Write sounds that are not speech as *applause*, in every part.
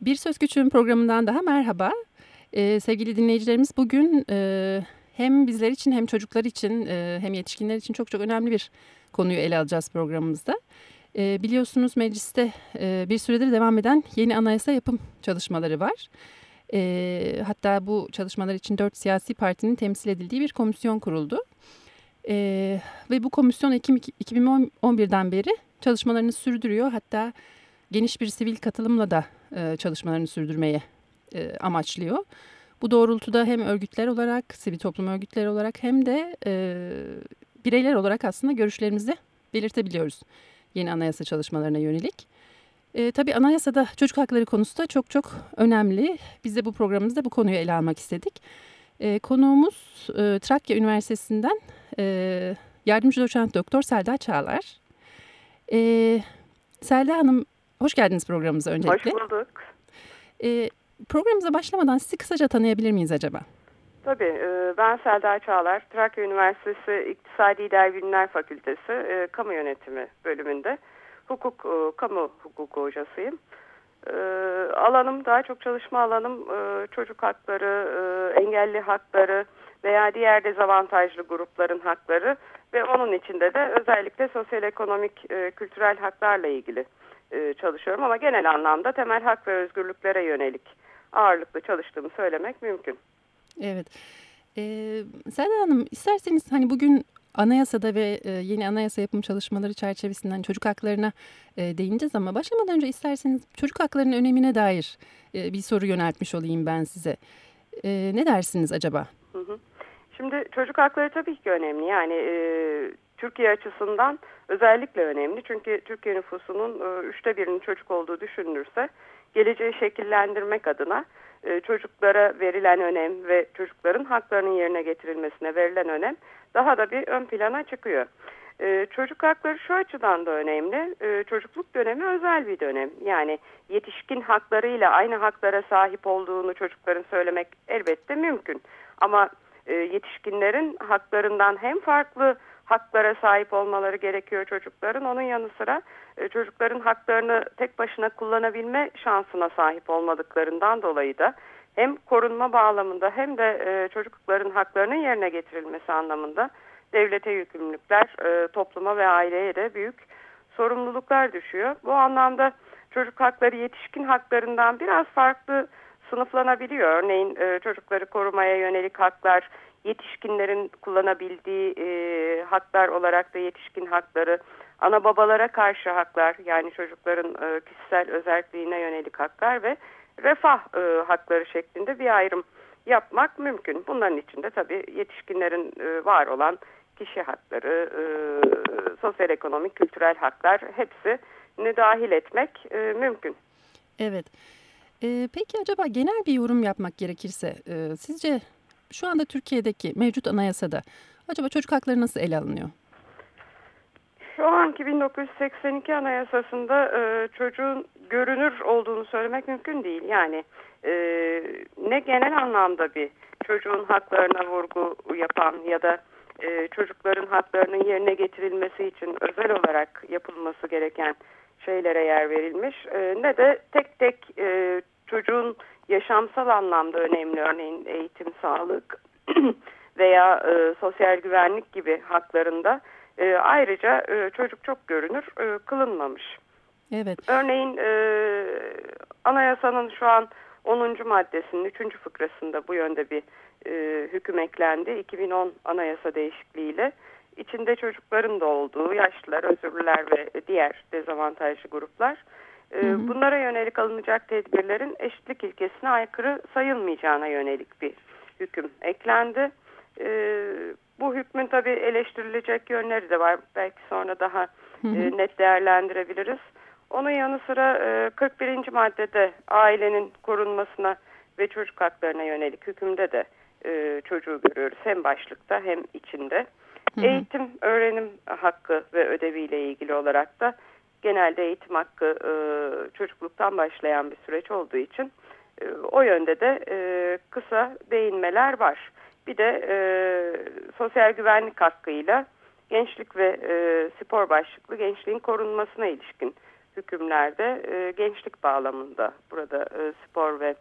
Bir Söz Küçüğün programından daha merhaba. Ee, sevgili dinleyicilerimiz bugün e, hem bizler için hem çocuklar için e, hem yetişkinler için çok çok önemli bir konuyu ele alacağız programımızda. E, biliyorsunuz mecliste e, bir süredir devam eden yeni anayasa yapım çalışmaları var. E, hatta bu çalışmalar için dört siyasi partinin temsil edildiği bir komisyon kuruldu. E, ve bu komisyon Ekim 2011'den beri çalışmalarını sürdürüyor. Hatta geniş bir sivil katılımla da e, çalışmalarını sürdürmeye e, amaçlıyor. Bu doğrultuda hem örgütler olarak, sivil toplum örgütleri olarak hem de e, bireyler olarak aslında görüşlerimizi belirtebiliyoruz yeni anayasa çalışmalarına yönelik. E, tabii anayasada çocuk hakları konusu da çok çok önemli. Biz de bu programımızda bu konuyu ele almak istedik. E, konuğumuz e, Trakya Üniversitesi'nden e, yardımcı doçent doktor Selda Çağlar. E, Selda Hanım hoş geldiniz programımıza öncelikle. Hoş bulduk. E, programımıza başlamadan sizi kısaca tanıyabilir miyiz acaba? Tabii. E, ben Selda Çağlar. Trakya Üniversitesi İktisadi İdari Bilimler Fakültesi e, Kamu Yönetimi bölümünde hukuk, e, kamu hukuku hocasıyım. Alanım, daha çok çalışma alanım çocuk hakları, engelli hakları veya diğer dezavantajlı grupların hakları ve onun içinde de özellikle sosyal ekonomik, kültürel haklarla ilgili çalışıyorum. Ama genel anlamda temel hak ve özgürlüklere yönelik ağırlıklı çalıştığımı söylemek mümkün. Evet. Ee, Selda Hanım isterseniz hani bugün anayasada ve e, yeni anayasa yapım çalışmaları çerçevesinden çocuk haklarına e, değineceğiz ama başlamadan önce isterseniz çocuk haklarının önemine dair e, bir soru yöneltmiş olayım ben size. E, ne dersiniz acaba? Hı hı. Şimdi çocuk hakları tabii ki önemli. Yani e, Türkiye açısından özellikle önemli. Çünkü Türkiye nüfusunun e, üçte birinin çocuk olduğu düşünülürse geleceği şekillendirmek adına e, çocuklara verilen önem ve çocukların haklarının yerine getirilmesine verilen önem daha da bir ön plana çıkıyor. E, çocuk hakları şu açıdan da önemli. E, çocukluk dönemi özel bir dönem. Yani yetişkin haklarıyla aynı haklara sahip olduğunu çocukların söylemek elbette mümkün. Ama yetişkinlerin haklarından hem farklı haklara sahip olmaları gerekiyor çocukların. Onun yanı sıra e, çocukların haklarını tek başına kullanabilme şansına sahip olmadıklarından dolayı da hem korunma bağlamında hem de e, çocukların haklarının yerine getirilmesi anlamında devlete yükümlülükler, e, topluma ve aileye de büyük sorumluluklar düşüyor. Bu anlamda çocuk hakları yetişkin haklarından biraz farklı sınıflanabiliyor. Örneğin çocukları korumaya yönelik haklar, yetişkinlerin kullanabildiği e, haklar olarak da yetişkin hakları, ana babalara karşı haklar yani çocukların e, kişisel özelliğine yönelik haklar ve refah e, hakları şeklinde bir ayrım yapmak mümkün. Bunların içinde tabii yetişkinlerin e, var olan kişi hakları, e, sosyal ekonomik, kültürel haklar hepsini dahil etmek e, mümkün. Evet. E, peki acaba genel bir yorum yapmak gerekirse e, sizce şu anda Türkiye'deki mevcut anayasada acaba çocuk hakları nasıl ele alınıyor? Şu anki 1982 anayasasında e, çocuğun görünür olduğunu söylemek mümkün değil. Yani e, ne genel anlamda bir çocuğun haklarına vurgu yapan ya da e, çocukların haklarının yerine getirilmesi için özel olarak yapılması gereken şeylere yer verilmiş e, ne de tek tek e, çocuğun yaşamsal anlamda önemli örneğin eğitim, sağlık *clears throat* veya e, sosyal güvenlik gibi haklarında e, ayrıca e, çocuk çok görünür e, kılınmamış. Evet. Örneğin e, anayasanın şu an 10. maddesinin 3. fıkrasında bu yönde bir e, hüküm eklendi. 2010 anayasa değişikliğiyle içinde çocukların da olduğu yaşlılar, özürlüler ve diğer dezavantajlı gruplar hı. Bunlara yönelik alınacak tedbirlerin eşitlik ilkesine aykırı sayılmayacağına yönelik bir hüküm eklendi. Ee, bu hükmün tabii eleştirilecek yönleri de var. Belki sonra daha hı hı. E, net değerlendirebiliriz. Onun yanı sıra 41. E, maddede ailenin korunmasına ve çocuk haklarına yönelik hükümde de e, çocuğu görüyoruz. Hem başlıkta hem içinde. Hı hı. Eğitim, öğrenim hakkı ve ödeviyle ilgili olarak da genelde eğitim hakkı e, çocukluktan başlayan bir süreç olduğu için e, o yönde de e, kısa değinmeler var. Bir de e, sosyal güvenlik hakkıyla gençlik ve e, spor başlıklı gençliğin korunmasına ilişkin hükümlerde e, gençlik bağlamında burada e, spor ve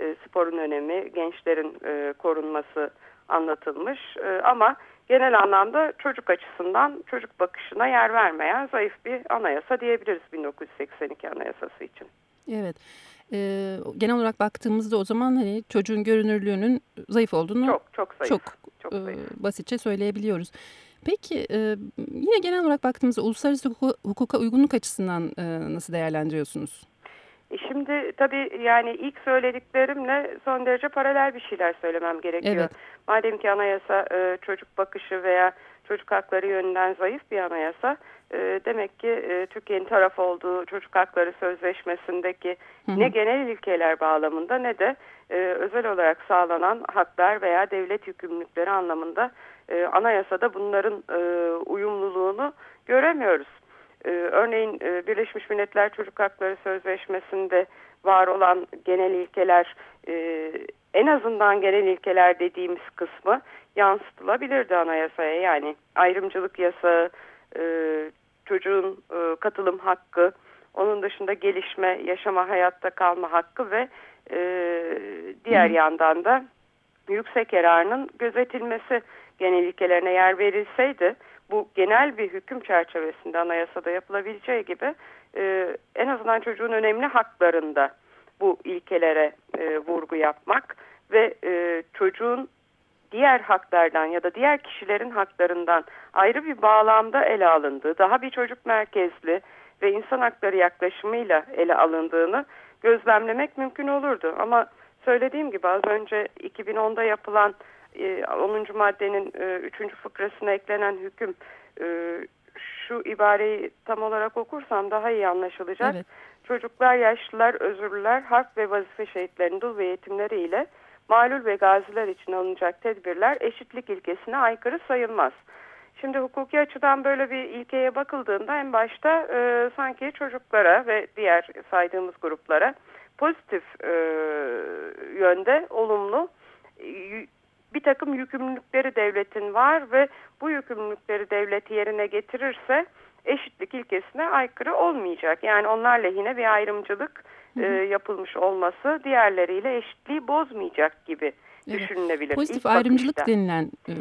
e, sporun önemi, gençlerin e, korunması anlatılmış. E, ama genel anlamda çocuk açısından çocuk bakışına yer vermeyen zayıf bir anayasa diyebiliriz 1982 anayasası için. Evet. Ee, genel olarak baktığımızda o zaman hani çocuğun görünürlüğünün zayıf olduğunu çok çok zayıf. Çok, çok zayıf. E, basitçe söyleyebiliyoruz. Peki e, yine genel olarak baktığımızda uluslararası hukuka, hukuka uygunluk açısından e, nasıl değerlendiriyorsunuz? E şimdi tabii yani ilk söylediklerimle son derece paralel bir şeyler söylemem gerekiyor. Evet. Madem ki anayasa e, çocuk bakışı veya çocuk hakları yönünden zayıf bir anayasa, e, demek ki e, Türkiye'nin taraf olduğu çocuk hakları sözleşmesindeki hı hı. ne genel ilkeler bağlamında ne de e, özel olarak sağlanan haklar veya devlet yükümlülükleri anlamında e, anayasada bunların e, uyumluluğunu göremiyoruz. E, örneğin e, Birleşmiş Milletler Çocuk Hakları Sözleşmesi'nde var olan genel ilkeler e, en azından genel ilkeler dediğimiz kısmı yansıtılabilirdi anayasaya. Yani ayrımcılık yasağı, e, çocuğun e, katılım hakkı, onun dışında gelişme, yaşama, hayatta kalma hakkı ve e, diğer Hı. yandan da yüksek yararının gözetilmesi genel ilkelerine yer verilseydi bu genel bir hüküm çerçevesinde anayasada yapılabileceği gibi e, en azından çocuğun önemli haklarında bu ilkelere e, vurgu yapmak ve e, çocuğun diğer haklardan ya da diğer kişilerin haklarından ayrı bir bağlamda ele alındığı, daha bir çocuk merkezli ve insan hakları yaklaşımıyla ele alındığını gözlemlemek mümkün olurdu. Ama söylediğim gibi az önce 2010'da yapılan 10. E, maddenin 3. E, fıkrasına eklenen hüküm e, şu ibareyi tam olarak okursam daha iyi anlaşılacak. Evet. Çocuklar, yaşlılar, özürlüler, harp ve vazife şehitlerinin dul ve yetimleri ile malul ve gaziler için alınacak tedbirler eşitlik ilkesine aykırı sayılmaz. Şimdi hukuki açıdan böyle bir ilkeye bakıldığında en başta e, sanki çocuklara ve diğer saydığımız gruplara pozitif e, yönde olumlu bir takım yükümlülükleri devletin var ve bu yükümlülükleri devlet yerine getirirse eşitlik ilkesine aykırı olmayacak. Yani onlar lehine bir ayrımcılık e, yapılmış olması diğerleriyle eşitliği bozmayacak gibi evet. düşünülebilir. Pozitif İlk ayrımcılık bakışta. denilen e,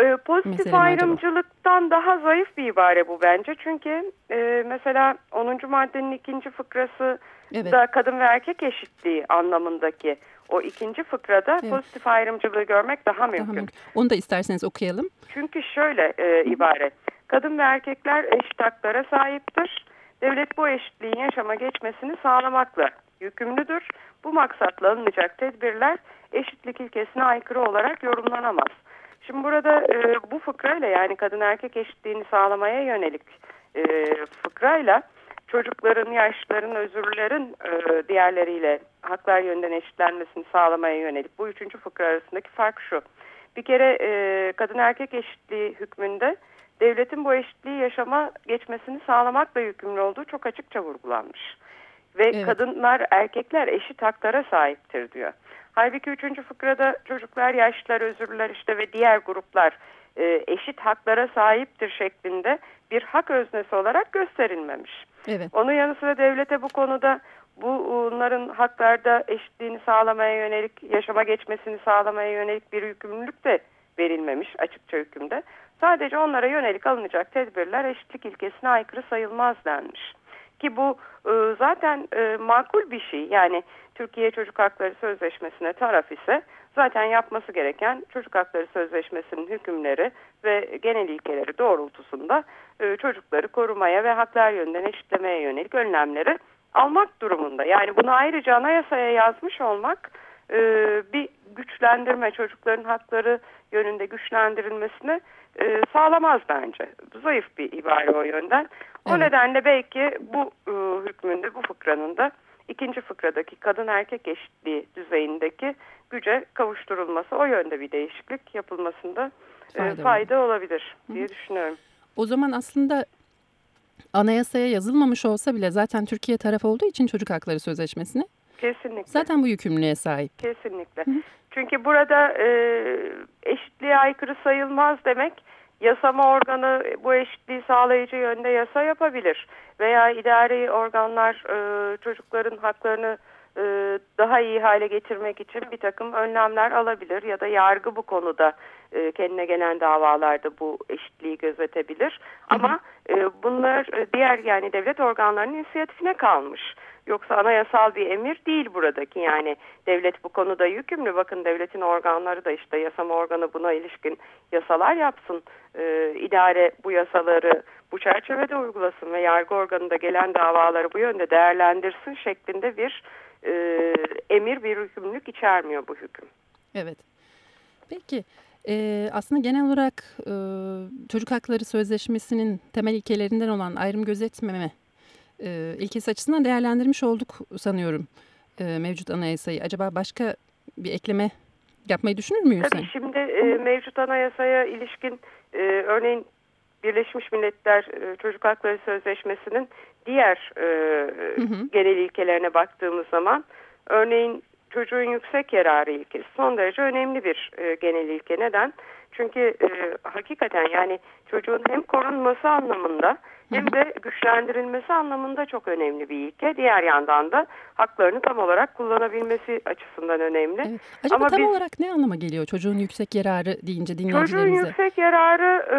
e, pozitif ayrımcılıktan daha zayıf bir ibare bu bence. Çünkü e, mesela 10. maddenin ikinci fıkrası evet. da kadın ve erkek eşitliği anlamındaki o ikinci fıkrada evet. pozitif ayrımcılığı görmek daha mümkün. Daha mümkün. Onu da isterseniz okuyalım. Çünkü şöyle e, ibare. Kadın ve erkekler eşit haklara sahiptir. Devlet bu eşitliğin yaşama geçmesini sağlamakla yükümlüdür. Bu maksatla alınacak tedbirler eşitlik ilkesine aykırı olarak yorumlanamaz. Şimdi burada e, bu fıkrayla yani kadın erkek eşitliğini sağlamaya yönelik e, fıkrayla çocukların, yaşlıların, özürlerin e, diğerleriyle haklar yönünden eşitlenmesini sağlamaya yönelik bu üçüncü fıkra arasındaki fark şu. Bir kere e, kadın erkek eşitliği hükmünde devletin bu eşitliği yaşama geçmesini sağlamakla yükümlü olduğu çok açıkça vurgulanmış. Ve evet. kadınlar erkekler eşit haklara sahiptir diyor. Halbuki üçüncü fıkrada çocuklar, yaşlılar, özürlüler işte ve diğer gruplar e, eşit haklara sahiptir şeklinde bir hak öznesi olarak gösterilmemiş. Evet. Onun yanı sıra devlete bu konuda bunların haklarda eşitliğini sağlamaya yönelik, yaşama geçmesini sağlamaya yönelik bir yükümlülük de verilmemiş açıkça hükümde. Sadece onlara yönelik alınacak tedbirler eşitlik ilkesine aykırı sayılmaz denmiş. Ki bu e, zaten e, makul bir şey. Yani Türkiye Çocuk Hakları Sözleşmesi'ne taraf ise zaten yapması gereken Çocuk Hakları Sözleşmesi'nin hükümleri ve genel ilkeleri doğrultusunda e, çocukları korumaya ve haklar yönünden eşitlemeye yönelik önlemleri almak durumunda. Yani bunu ayrıca anayasaya yazmış olmak e, bir güçlendirme, çocukların hakları yönünde güçlendirilmesini e, sağlamaz bence. Zayıf bir ibare o yönden. O evet. nedenle belki bu e, hükmünde, bu fıkranın da ikinci fıkradaki kadın erkek eşitliği düzeyindeki güce kavuşturulması, o yönde bir değişiklik yapılmasında e, fayda, fayda olabilir diye Hı. düşünüyorum. O zaman aslında anayasaya yazılmamış olsa bile zaten Türkiye taraf olduğu için çocuk hakları sözleşmesine Kesinlikle. Zaten bu yükümlülüğe sahip. Kesinlikle. Hı. Çünkü burada e, eşitliğe aykırı sayılmaz demek yasama organı bu eşitliği sağlayıcı yönde yasa yapabilir veya idari organlar e, çocukların haklarını e, daha iyi hale getirmek için bir takım önlemler alabilir ya da yargı bu konuda e, kendine gelen davalarda bu eşitliği gözetebilir. Ama e, bunlar diğer yani devlet organlarının inisiyatifine kalmış. Yoksa anayasal bir emir değil buradaki yani devlet bu konuda yükümlü. Bakın devletin organları da işte yasama organı buna ilişkin yasalar yapsın. Ee, idare bu yasaları bu çerçevede uygulasın ve yargı organında gelen davaları bu yönde değerlendirsin şeklinde bir e, emir bir hükümlülük içermiyor bu hüküm. Evet. Peki e, aslında genel olarak e, çocuk hakları sözleşmesinin temel ilkelerinden olan ayrım gözetmeme e, ilkesi açısından değerlendirmiş olduk sanıyorum e, mevcut anayasayı. Acaba başka bir ekleme yapmayı düşünür müyüz? Tabii sen? şimdi e, mevcut anayasaya ilişkin e, örneğin Birleşmiş Milletler e, Çocuk Hakları Sözleşmesi'nin diğer e, hı hı. genel ilkelerine baktığımız zaman örneğin çocuğun yüksek yararı ilkesi son derece önemli bir e, genel ilke. Neden? Çünkü e, hakikaten yani çocuğun hem korunması anlamında hem de güçlendirilmesi anlamında çok önemli bir ilke. Diğer yandan da haklarını tam olarak kullanabilmesi açısından önemli. Evet. Acaba Ama tam biz, olarak ne anlama geliyor çocuğun yüksek yararı deyince dinleyicilerimize? Çocuğun yüksek yararı e,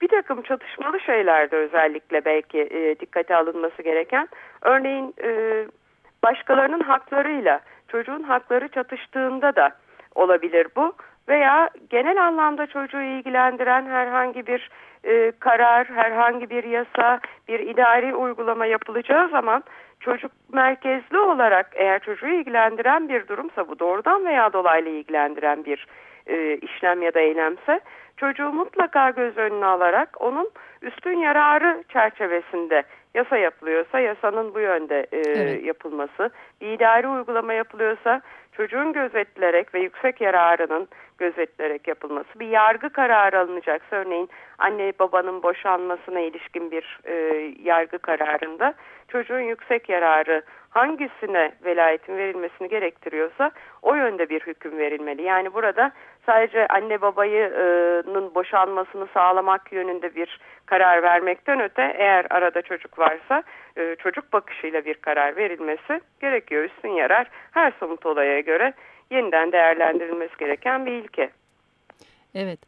bir takım çatışmalı şeylerde özellikle belki e, dikkate alınması gereken. Örneğin e, başkalarının haklarıyla çocuğun hakları çatıştığında da olabilir bu. Veya genel anlamda çocuğu ilgilendiren herhangi bir e, karar, herhangi bir yasa, bir idari uygulama yapılacağı zaman çocuk merkezli olarak eğer çocuğu ilgilendiren bir durumsa bu doğrudan veya dolaylı ilgilendiren bir e, işlem ya da eylemse çocuğu mutlaka göz önüne alarak onun üstün yararı çerçevesinde yasa yapılıyorsa yasanın bu yönde e, evet. yapılması, bir idari uygulama yapılıyorsa çocuğun gözetilerek ve yüksek yararının gözetilerek yapılması, bir yargı kararı alınacaksa örneğin anne babanın boşanmasına ilişkin bir e, yargı kararında çocuğun yüksek yararı hangisine velayetin verilmesini gerektiriyorsa o yönde bir hüküm verilmeli. Yani burada sadece anne babayının boşanmasını sağlamak yönünde bir karar vermekten öte eğer arada çocuk varsa e, çocuk bakışıyla bir karar verilmesi gerekiyor. Üstün yarar her somut olaya göre yeniden değerlendirilmesi gereken bir ilke. Evet.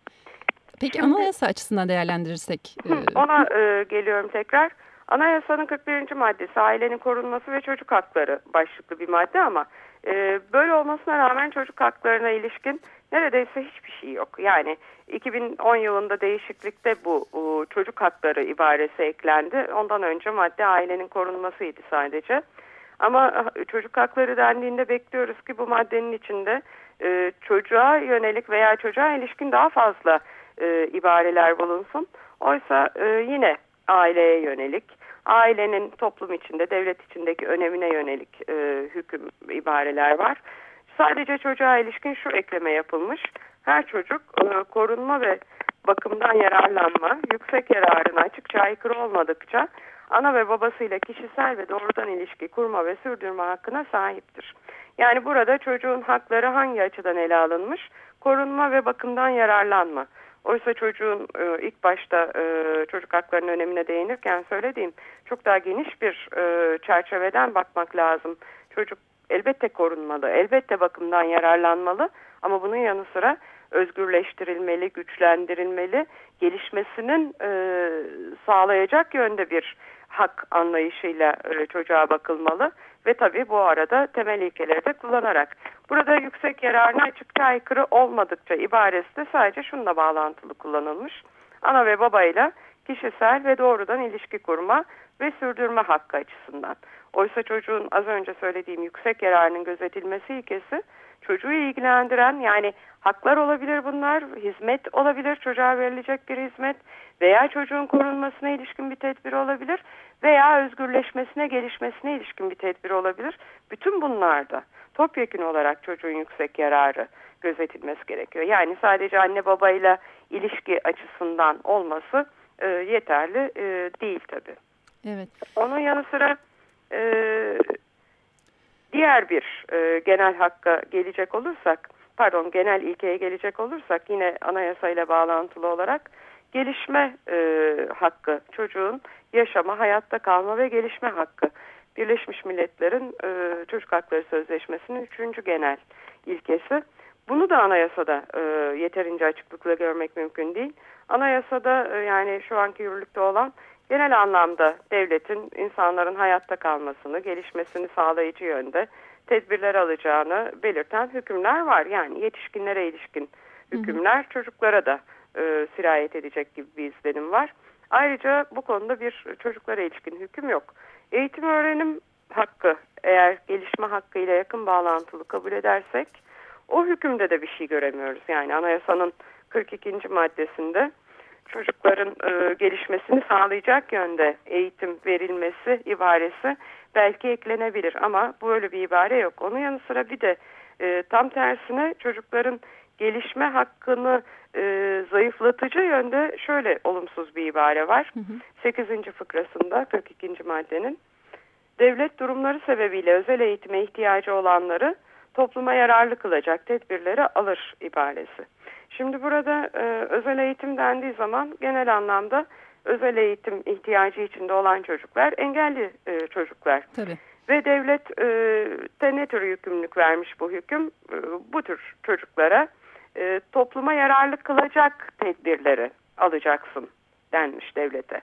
Peki Şimdi, anayasa açısından değerlendirirsek? E... Ona e, geliyorum tekrar. Anayasanın 41. maddesi ailenin korunması ve çocuk hakları başlıklı bir madde ama e, böyle olmasına rağmen çocuk haklarına ilişkin neredeyse hiçbir şey yok. Yani 2010 yılında değişiklikte bu çocuk hakları ibaresi eklendi. Ondan önce madde ailenin korunmasıydı sadece. Ama çocuk hakları dendiğinde bekliyoruz ki bu maddenin içinde e, çocuğa yönelik veya çocuğa ilişkin daha fazla e, ibareler bulunsun. Oysa e, yine aileye yönelik, ailenin toplum içinde, devlet içindeki önemine yönelik e, hüküm ibareler var. Sadece çocuğa ilişkin şu ekleme yapılmış. Her çocuk e, korunma ve bakımdan yararlanma, yüksek yararına açıkça aykırı olmadıkça ana ve babasıyla kişisel ve doğrudan ilişki kurma ve sürdürme hakkına sahiptir. Yani burada çocuğun hakları hangi açıdan ele alınmış? Korunma ve bakımdan yararlanma. Oysa çocuğun e, ilk başta e, çocuk haklarının önemine değinirken söylediğim çok daha geniş bir e, çerçeveden bakmak lazım. Çocuk elbette korunmalı, elbette bakımdan yararlanmalı ama bunun yanı sıra özgürleştirilmeli, güçlendirilmeli, gelişmesinin e, sağlayacak yönde bir hak anlayışıyla e, çocuğa bakılmalı ve tabii bu arada temel ilkeleri de kullanarak. Burada yüksek yararına açıkça aykırı olmadıkça ibaresi de sadece şununla bağlantılı kullanılmış. Ana ve babayla kişisel ve doğrudan ilişki kurma ve sürdürme hakkı açısından. Oysa çocuğun az önce söylediğim yüksek yararının gözetilmesi ilkesi çocuğu ilgilendiren yani haklar olabilir bunlar, hizmet olabilir, çocuğa verilecek bir hizmet veya çocuğun korunmasına ilişkin bir tedbir olabilir veya özgürleşmesine, gelişmesine ilişkin bir tedbir olabilir. Bütün bunlarda topyekun olarak çocuğun yüksek yararı gözetilmesi gerekiyor. Yani sadece anne babayla ilişki açısından olması e, yeterli e, değil tabii. Evet. Onun yanı sıra e, diğer bir e, genel hakka gelecek olursak pardon genel ilkeye gelecek olursak yine anayasayla bağlantılı olarak gelişme e, hakkı çocuğun yaşama, hayatta kalma ve gelişme hakkı. Birleşmiş Milletler'in e, Çocuk Hakları Sözleşmesi'nin üçüncü genel ilkesi. Bunu da anayasada e, yeterince açıklıkla görmek mümkün değil. Anayasada e, yani şu anki yürürlükte olan genel anlamda devletin insanların hayatta kalmasını, gelişmesini sağlayıcı yönde tedbirler alacağını belirten hükümler var. Yani yetişkinlere ilişkin hükümler hı hı. çocuklara da e, sirayet edecek gibi bir izlenim var. Ayrıca bu konuda bir çocuklara ilişkin hüküm yok. Eğitim öğrenim hakkı eğer gelişme hakkı ile yakın bağlantılı kabul edersek o hükümde de bir şey göremiyoruz. Yani anayasanın 42. maddesinde çocukların e, gelişmesini sağlayacak yönde eğitim verilmesi ibaresi belki eklenebilir ama böyle bir ibare yok. Onun yanı sıra bir de e, tam tersine çocukların gelişme hakkını e, zayıflatıcı yönde şöyle olumsuz bir ibare var. Hı hı. 8. fıkrasında 42. maddenin devlet durumları sebebiyle özel eğitime ihtiyacı olanları topluma yararlı kılacak tedbirleri alır ibaresi. Şimdi burada e, özel eğitim dendiği zaman genel anlamda özel eğitim ihtiyacı içinde olan çocuklar engelli e, çocuklar. Tabii. Ve devlet e, de ne tür yükümlülük vermiş bu hüküm? E, bu tür çocuklara e, topluma yararlı kılacak tedbirleri alacaksın denmiş devlete.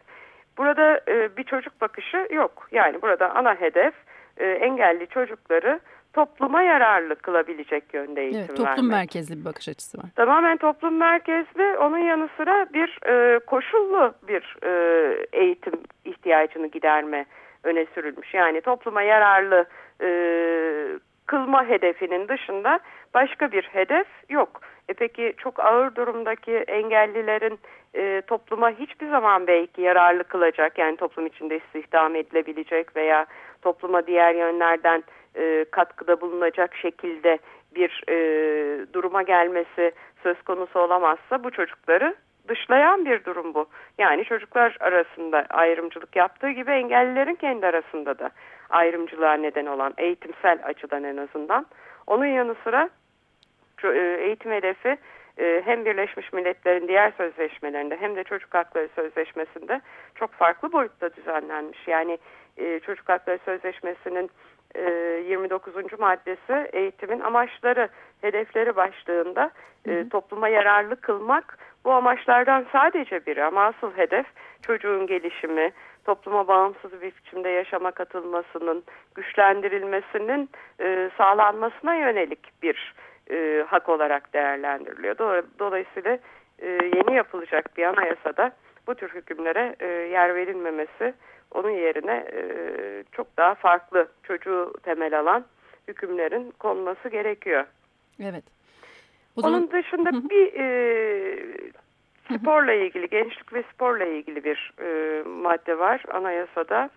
Burada e, bir çocuk bakışı yok. Yani burada ana hedef e, engelli çocukları topluma yararlı kılabilecek yönde eğitim evet, toplum vermek. Toplum merkezli bir bakış açısı var. Tamamen toplum merkezli. Onun yanı sıra bir e, koşullu bir e, eğitim ihtiyacını giderme öne sürülmüş. Yani topluma yararlı e, kılma hedefinin dışında başka bir hedef yok. E peki çok ağır durumdaki engellilerin e, topluma hiçbir zaman belki yararlı kılacak yani toplum içinde istihdam edilebilecek veya topluma diğer yönlerden e, katkıda bulunacak şekilde bir e, duruma gelmesi söz konusu olamazsa bu çocukları dışlayan bir durum bu. Yani çocuklar arasında ayrımcılık yaptığı gibi engellilerin kendi arasında da ayrımcılığa neden olan eğitimsel açıdan en azından. Onun yanı sıra e, eğitim hedefi e, hem Birleşmiş Milletler'in diğer sözleşmelerinde hem de Çocuk Hakları Sözleşmesi'nde çok farklı boyutta düzenlenmiş. Yani e, Çocuk Hakları Sözleşmesi'nin 29. maddesi eğitimin amaçları, hedefleri başlığında hı. topluma yararlı kılmak bu amaçlardan sadece biri ama asıl hedef çocuğun gelişimi, topluma bağımsız bir biçimde yaşama katılmasının, güçlendirilmesinin sağlanmasına yönelik bir e, hak olarak değerlendiriliyor. Dolayısıyla e, yeni yapılacak bir anayasada bu tür hükümlere e, yer verilmemesi onun yerine e, çok daha farklı çocuğu temel alan hükümlerin konması gerekiyor. Evet. O zaman... Onun dışında bir e, sporla ilgili, gençlik ve sporla ilgili bir e, madde var anayasada.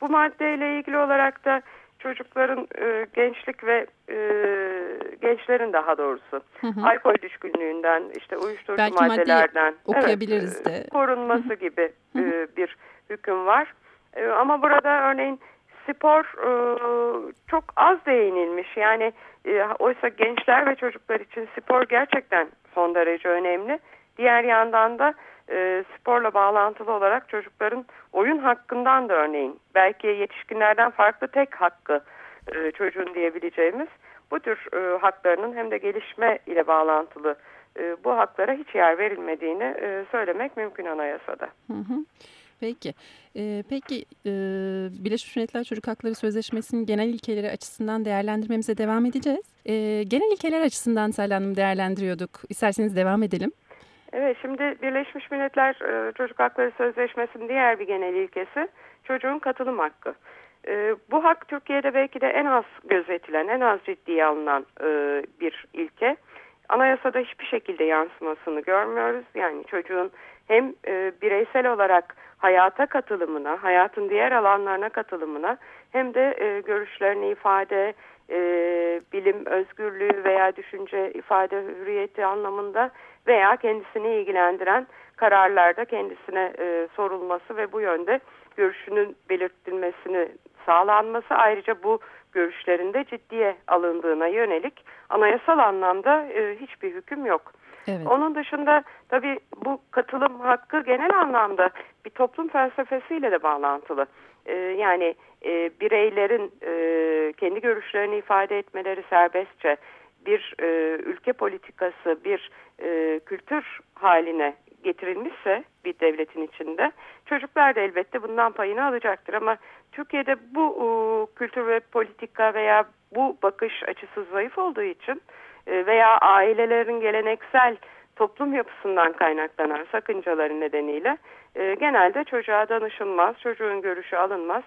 Bu maddeyle ilgili olarak da çocukların e, gençlik ve e, gençlerin daha doğrusu hı hı. alkol düşkünlüğünden işte uyuşturucu Belki maddelerden okuyabiliriz evet, de. korunması hı hı. gibi e, bir hüküm var. E, ama burada örneğin spor e, çok az değinilmiş. Yani e, oysa gençler ve çocuklar için spor gerçekten son derece önemli. Diğer yandan da e, sporla bağlantılı olarak çocukların oyun hakkından da örneğin belki yetişkinlerden farklı tek hakkı çocuğun diyebileceğimiz bu tür haklarının hem de gelişme ile bağlantılı bu haklara hiç yer verilmediğini söylemek mümkün anayasada. Hı hı. Peki. Ee, peki e, Birleşmiş Milletler Çocuk Hakları Sözleşmesi'nin genel ilkeleri açısından değerlendirmemize devam edeceğiz. Ee, genel ilkeler açısından Selin Hanım değerlendiriyorduk. İsterseniz devam edelim. Evet şimdi Birleşmiş Milletler Çocuk Hakları Sözleşmesi'nin diğer bir genel ilkesi çocuğun katılım hakkı. Bu hak Türkiye'de belki de en az gözetilen, en az ciddiye alınan bir ilke. Anayasada hiçbir şekilde yansımasını görmüyoruz. Yani çocuğun hem bireysel olarak hayata katılımına, hayatın diğer alanlarına katılımına hem de görüşlerini ifade, bilim özgürlüğü veya düşünce ifade hürriyeti anlamında veya kendisini ilgilendiren kararlarda kendisine e, sorulması ve bu yönde görüşünün belirtilmesini sağlanması ayrıca bu görüşlerinde ciddiye alındığına yönelik anayasal anlamda e, hiçbir hüküm yok. Evet. Onun dışında tabii bu katılım hakkı genel anlamda bir toplum felsefesiyle de bağlantılı. E, yani e, bireylerin e, kendi görüşlerini ifade etmeleri serbestçe bir e, ülke politikası, bir e, kültür haline getirilmişse bir devletin içinde çocuklar da elbette bundan payını alacaktır ama Türkiye'de bu e, kültür ve politika veya bu bakış açısı zayıf olduğu için veya ailelerin geleneksel toplum yapısından kaynaklanan sakıncaları nedeniyle e, genelde çocuğa danışılmaz, çocuğun görüşü alınmaz.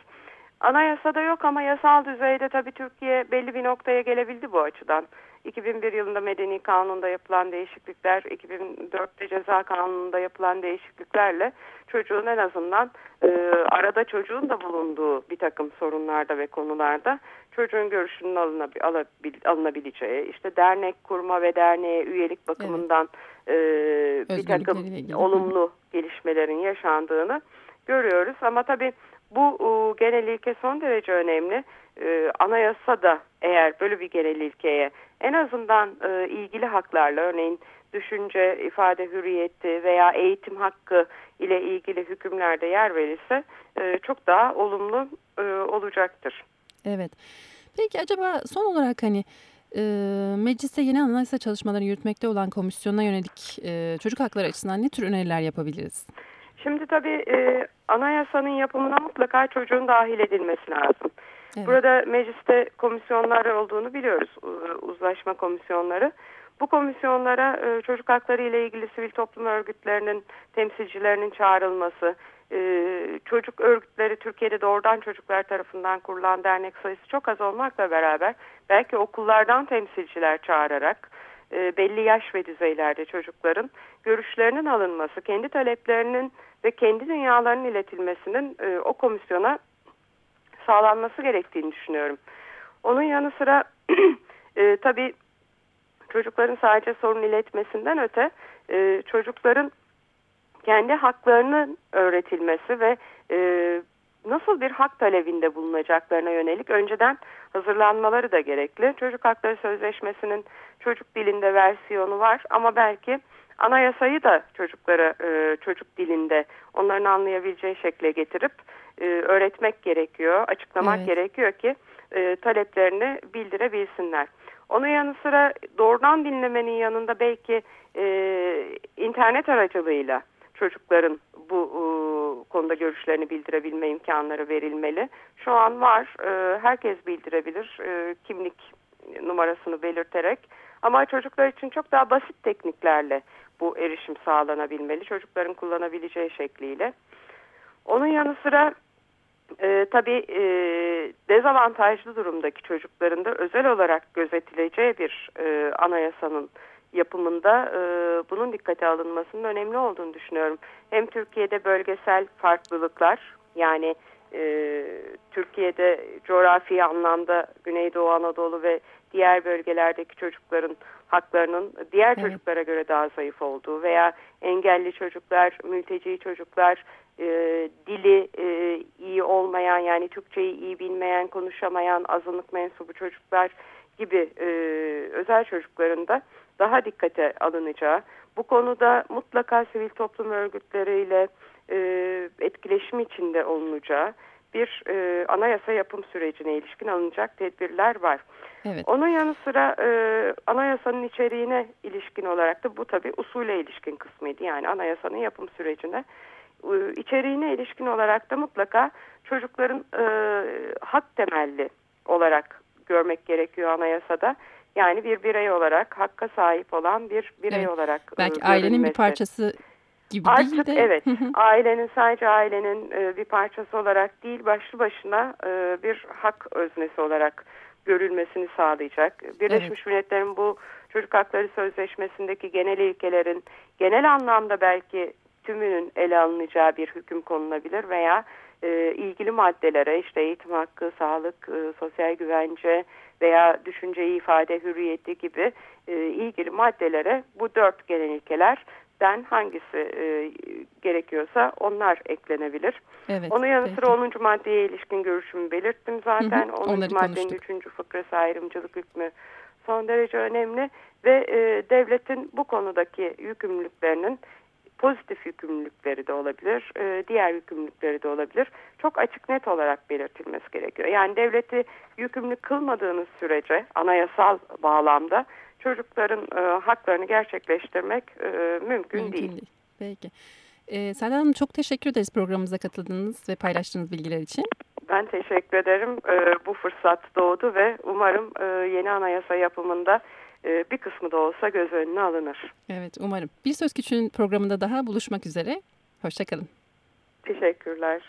Anayasada yok ama yasal düzeyde tabii Türkiye belli bir noktaya gelebildi bu açıdan. 2001 yılında Medeni Kanun'da yapılan değişiklikler, 2004'te Ceza Kanunu'nda yapılan değişikliklerle çocuğun en azından e, arada çocuğun da bulunduğu bir takım sorunlarda ve konularda çocuğun görüşünün alınabil, alabil, alınabileceği, işte dernek kurma ve derneğe üyelik bakımından evet. e, bir takım olumlu gelişmelerin yaşandığını görüyoruz. Ama tabii bu e, genel ilke son derece önemli. E, anayasa da eğer böyle bir genel ilkeye en azından e, ilgili haklarla örneğin düşünce, ifade hürriyeti veya eğitim hakkı ile ilgili hükümlerde yer verilse e, çok daha olumlu e, olacaktır. Evet. Peki acaba son olarak hani e, mecliste yeni anayasa çalışmaları yürütmekte olan komisyona yönelik e, çocuk hakları açısından ne tür öneriler yapabiliriz? Şimdi tabii e, anayasanın yapımına mutlaka çocuğun dahil edilmesi lazım. Evet. Burada mecliste komisyonlar olduğunu biliyoruz, uzlaşma komisyonları. Bu komisyonlara e, çocuk hakları ile ilgili sivil toplum örgütlerinin temsilcilerinin çağrılması, e, çocuk örgütleri Türkiye'de doğrudan çocuklar tarafından kurulan dernek sayısı çok az olmakla beraber belki okullardan temsilciler çağırarak e, belli yaş ve düzeylerde çocukların görüşlerinin alınması, kendi taleplerinin ve kendi dünyalarının iletilmesinin e, o komisyona sağlanması gerektiğini düşünüyorum. Onun yanı sıra *clears throat* e, tabii çocukların sadece sorun iletmesinden öte e, çocukların kendi haklarının öğretilmesi ve e, nasıl bir hak talebinde bulunacaklarına yönelik önceden hazırlanmaları da gerekli. Çocuk Hakları Sözleşmesi'nin çocuk dilinde versiyonu var ama belki anayasayı da çocuklara e, çocuk dilinde onların anlayabileceği şekle getirip e, öğretmek gerekiyor, açıklamak evet. gerekiyor ki e, taleplerini bildirebilsinler. Onun yanı sıra doğrudan dinlemenin yanında belki e, internet aracılığıyla çocukların bu e, konuda görüşlerini bildirebilme imkanları verilmeli. Şu an var, e, herkes bildirebilir e, kimlik numarasını belirterek. Ama çocuklar için çok daha basit tekniklerle bu erişim sağlanabilmeli. Çocukların kullanabileceği şekliyle. Onun yanı sıra e, tabii e, dezavantajlı durumdaki çocukların da özel olarak gözetileceği bir e, anayasanın yapımında e, bunun dikkate alınmasının önemli olduğunu düşünüyorum. Hem Türkiye'de bölgesel farklılıklar yani e, Türkiye'de coğrafi anlamda Güneydoğu Anadolu ve diğer bölgelerdeki çocukların haklarının diğer evet. çocuklara göre daha zayıf olduğu veya engelli çocuklar, mülteci çocuklar, e, dili e, iyi olmayan yani Türkçeyi iyi bilmeyen, konuşamayan azınlık mensubu çocuklar gibi e, özel çocukların da daha dikkate alınacağı, bu konuda mutlaka sivil toplum örgütleriyle e, etkileşim içinde olunacağı bir e, anayasa yapım sürecine ilişkin alınacak tedbirler var. Evet. Onun yanı sıra e, anayasanın içeriğine ilişkin olarak da bu tabi usule ilişkin kısmıydı. Yani anayasanın yapım sürecine e, içeriğine ilişkin olarak da mutlaka çocukların e, hak temelli olarak görmek gerekiyor anayasada. Yani bir birey olarak hakka sahip olan bir birey evet. olarak e, Belki görülmesi. ailenin bir parçası gibi Artık, değil de. Evet *laughs* ailenin sadece ailenin e, bir parçası olarak değil başlı başına e, bir hak öznesi olarak görülmesini sağlayacak. Birleşmiş evet. Milletler'in bu çocuk hakları sözleşmesindeki genel ilkelerin genel anlamda belki tümünün ele alınacağı bir hüküm konulabilir veya e, ilgili maddelere işte eğitim hakkı, sağlık, e, sosyal güvence veya düşünce ifade hürriyeti gibi e, ilgili maddelere bu dört genel ilkeler den hangisi e, gerekiyorsa onlar eklenebilir. Evet, Onun yanı sıra 10. maddeye ilişkin görüşümü belirttim zaten. Hı hı, 10. maddenin 3. fıkrası ayrımcılık hükmü son derece önemli ve e, devletin bu konudaki yükümlülüklerinin pozitif yükümlülükleri de olabilir, e, diğer yükümlülükleri de olabilir. Çok açık net olarak belirtilmesi gerekiyor. Yani devleti yükümlü kılmadığınız sürece anayasal bağlamda çocukların e, haklarını gerçekleştirmek e, mümkün, mümkün değil. değil. Peki. Ee, Selda Hanım çok teşekkür ederiz programımıza katıldığınız ve paylaştığınız bilgiler için. Ben teşekkür ederim. Ee, bu fırsat doğdu ve umarım e, yeni anayasa yapımında e, bir kısmı da olsa göz önüne alınır. Evet umarım. Bir Söz Küçüğün programında daha buluşmak üzere. Hoşçakalın. Teşekkürler.